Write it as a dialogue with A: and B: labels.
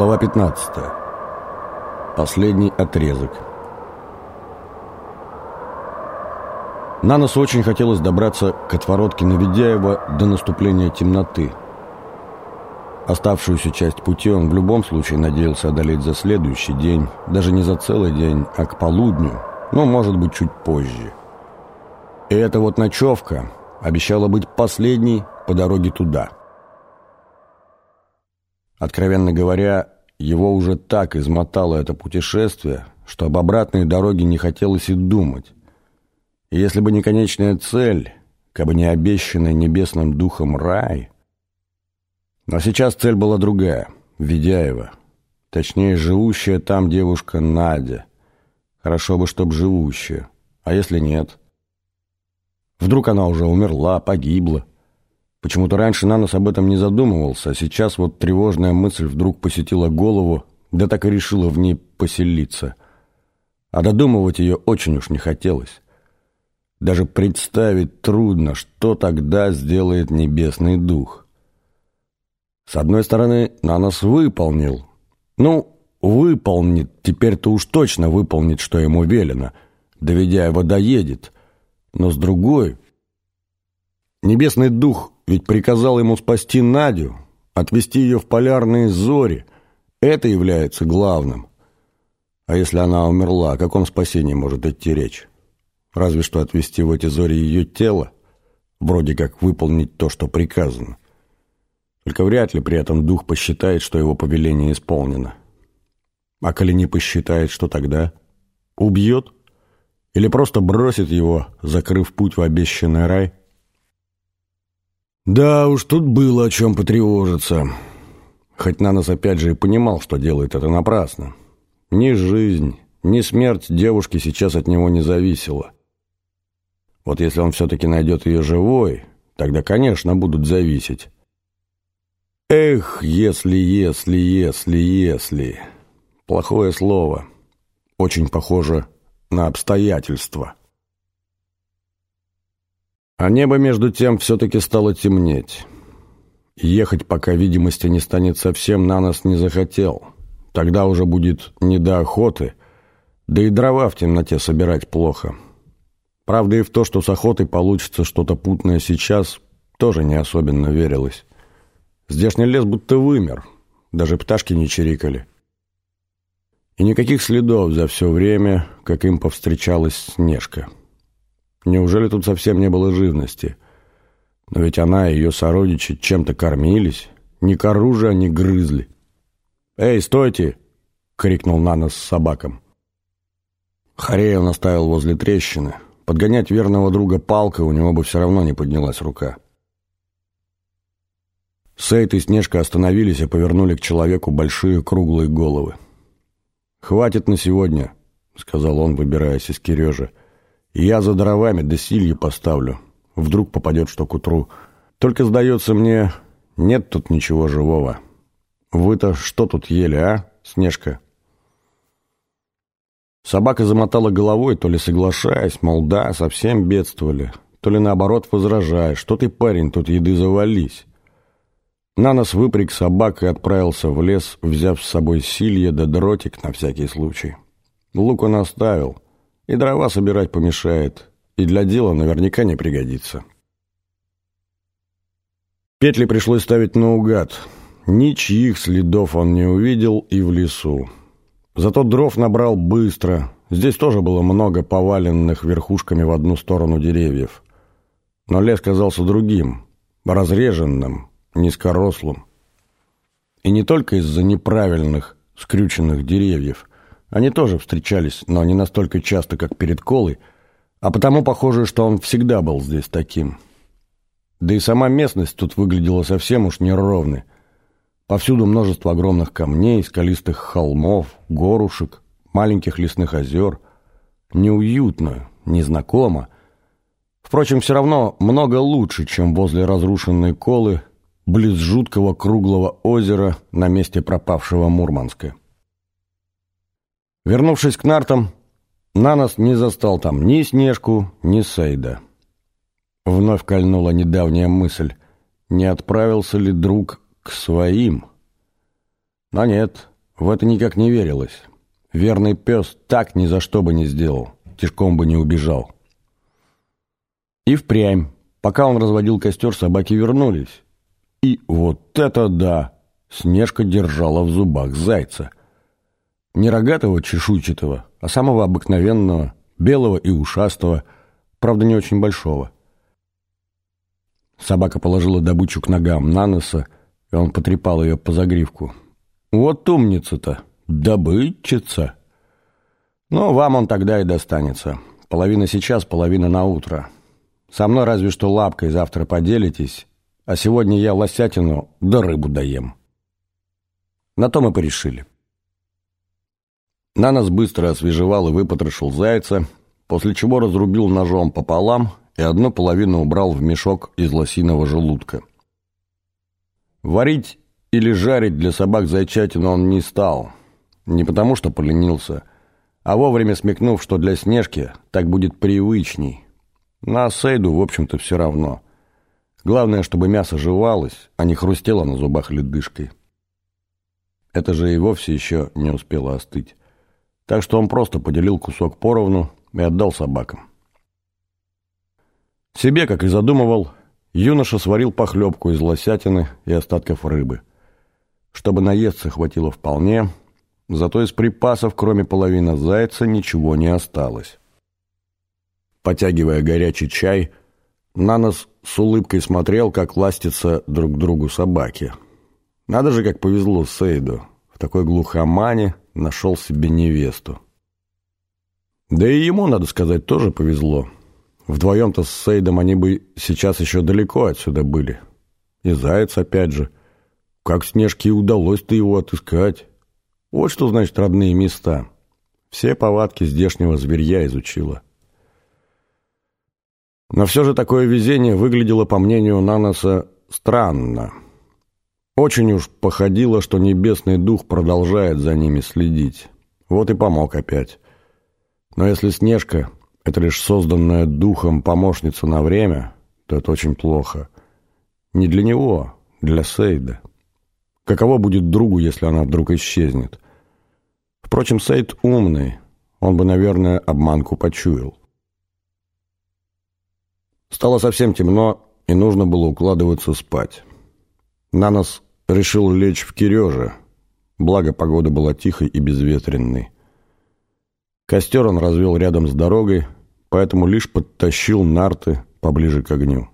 A: Глава 15. Последний отрезок. На носу очень хотелось добраться к отворотке Наведяева до наступления темноты. Оставшуюся часть пути он в любом случае надеялся одолеть за следующий день, даже не за целый день, а к полудню, но, может быть, чуть позже. И эта вот ночевка обещала быть последней по дороге туда – Откровенно говоря, его уже так измотало это путешествие, что об обратной дороге не хотелось и думать. И если бы не конечная цель, как бы не обещанный небесным духом рай... Но сейчас цель была другая, Ведяева. Точнее, живущая там девушка Надя. Хорошо бы, чтоб живущая. А если нет? Вдруг она уже умерла, погибла. Почему-то раньше Нанос об этом не задумывался, а сейчас вот тревожная мысль вдруг посетила голову, да так и решила в ней поселиться. А додумывать ее очень уж не хотелось. Даже представить трудно, что тогда сделает небесный дух. С одной стороны, Нанос выполнил. Ну, выполнит, теперь-то уж точно выполнит, что ему велено, доведя его доедет. Но с другой... Небесный дух ведь приказал ему спасти Надю, отвезти ее в полярные зори. Это является главным. А если она умерла, о каком спасении может идти речь? Разве что отвезти в эти зори ее тело, вроде как выполнить то, что приказано. Только вряд ли при этом дух посчитает, что его повеление исполнено. А коли не посчитает, что тогда? Убьет? Или просто бросит его, закрыв путь в обещанный рай? Да уж, тут было о чем потревожиться. Хоть Нанос опять же и понимал, что делает это напрасно. Ни жизнь, ни смерть девушки сейчас от него не зависела. Вот если он все-таки найдет ее живой, тогда, конечно, будут зависеть. Эх, если, если, если, если... Плохое слово. Очень похоже на обстоятельства. А небо, между тем, все-таки стало темнеть. Ехать, пока видимости не станет совсем, на нас не захотел. Тогда уже будет не до охоты, да и дрова в темноте собирать плохо. Правда и в то, что с охотой получится что-то путное сейчас, тоже не особенно верилось. Здешний лес будто вымер, даже пташки не чирикали. И никаких следов за все время, как им повстречалась Снежка. Неужели тут совсем не было живности? Но ведь она и ее сородичи чем-то кормились. Ни к оружию они грызли. «Эй, стойте!» — крикнул Нанос с собаком. Хареев наставил возле трещины. Подгонять верного друга палкой у него бы все равно не поднялась рука. Сейт и Снежка остановились и повернули к человеку большие круглые головы. «Хватит на сегодня», — сказал он, выбираясь из Кирежа. Я за дровами до сильи поставлю. Вдруг попадет что к утру. Только, сдается мне, нет тут ничего живого. Вы-то что тут ели, а, Снежка?» Собака замотала головой, то ли соглашаясь, мол, да, совсем бедствовали, то ли наоборот возражая, что ты, парень, тут еды завались. На нас выпряг собак и отправился в лес, взяв с собой силье да дротик на всякий случай. Лук он оставил — и дрова собирать помешает, и для дела наверняка не пригодится. Петли пришлось ставить наугад. Ничьих следов он не увидел и в лесу. Зато дров набрал быстро. Здесь тоже было много поваленных верхушками в одну сторону деревьев. Но лес казался другим, разреженным, низкорослым. И не только из-за неправильных, скрюченных деревьев. Они тоже встречались, но не настолько часто, как перед Колой, а потому похоже, что он всегда был здесь таким. Да и сама местность тут выглядела совсем уж неровной. Повсюду множество огромных камней, скалистых холмов, горушек, маленьких лесных озер. Неуютно, незнакомо. Впрочем, все равно много лучше, чем возле разрушенной Колы, близ жуткого круглого озера на месте пропавшего Мурманска. Вернувшись к нартам, Нанос не застал там ни Снежку, ни Сейда. Вновь кольнула недавняя мысль, не отправился ли друг к своим. Но нет, в это никак не верилось. Верный пес так ни за что бы не сделал, тишком бы не убежал. И впрямь, пока он разводил костер, собаки вернулись. И вот это да! Снежка держала в зубах зайца. Не рогатого чешуйчатого, а самого обыкновенного, белого и ушастого, правда, не очень большого. Собака положила добычу к ногам Наноса, и он потрепал ее по загривку. «Вот умница-то! Добытчица!» «Ну, вам он тогда и достанется. Половина сейчас, половина на утро. Со мной разве что лапкой завтра поделитесь, а сегодня я лосятину да рыбу доем». На то мы порешили. Нанос быстро освежевал и выпотрошил зайца, после чего разрубил ножом пополам и одну половину убрал в мешок из лосиного желудка. Варить или жарить для собак зайчатину он не стал. Не потому, что поленился, а вовремя смекнув, что для Снежки так будет привычней. На Сейду, в общем-то, все равно. Главное, чтобы мясо жевалось, а не хрустело на зубах ледышкой. Это же и вовсе еще не успело остыть. Так что он просто поделил кусок поровну и отдал собакам. Себе, как и задумывал, юноша сварил похлебку из лосятины и остатков рыбы. Чтобы наесться хватило вполне, зато из припасов, кроме половины зайца, ничего не осталось. Потягивая горячий чай, Нанос с улыбкой смотрел, как ластятся друг другу собаки. Надо же, как повезло Сейду. В такой глухомане нашел себе невесту. Да и ему, надо сказать, тоже повезло. Вдвоем-то с Сейдом они бы сейчас еще далеко отсюда были. И Заяц опять же. Как Снежке удалось-то его отыскать. Вот что значит родные места. Все повадки здешнего зверья изучила. Но все же такое везение выглядело, по мнению Наноса, странно. Очень уж походило, что небесный дух продолжает за ними следить. Вот и помог опять. Но если Снежка — это лишь созданная духом помощница на время, то это очень плохо. Не для него, для Сейда. Каково будет другу, если она вдруг исчезнет? Впрочем, Сейд умный. Он бы, наверное, обманку почуял. Стало совсем темно, и нужно было укладываться спать. Нанос решил лечь в Киреже, благо погода была тихой и безветренной. Костер он развел рядом с дорогой, поэтому лишь подтащил нарты поближе к огню.